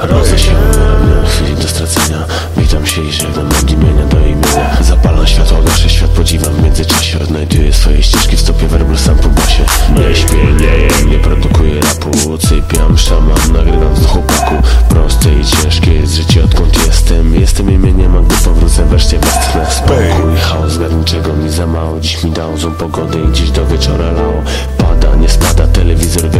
Rodzę się. W chwili do stracenia Witam się i żegnam od imienia do imienia Zapalam światło, gaszę świat, podziwam W międzyczasie odnajduję swoje ścieżki. W stopie werbel sam po basie Nie śpię, nie jem, nie produkuję rapu. Sypiam, szaman, nagrywam z chłopaku. Proste i ciężkie jest życie odkąd jestem. Jestem imieniem, a gdy powrócę wreszcie westchnę Spokój, chaos, garniczego mi za mało Dziś mi dał złą pogodę i dziś do wieczora lało. Pada, nie spada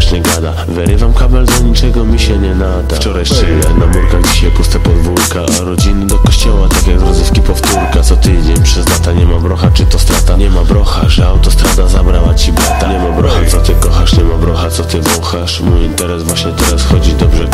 wiesz nie gada. Wyrywam kabel, do niczego mi się nie nada. Wczoraj szczyle, na murkach dzisiaj puste podwórka A rodziny do kościoła, tak jak z rozrywki powtórka. Co tydzień przez lata nie ma brocha, czy to strata? Nie ma brocha, że autostrada zabrała ci brata. Nie ma brocha, co ty kochasz, nie ma brocha, co ty wąchasz. Mój interes właśnie teraz chodzi dobrze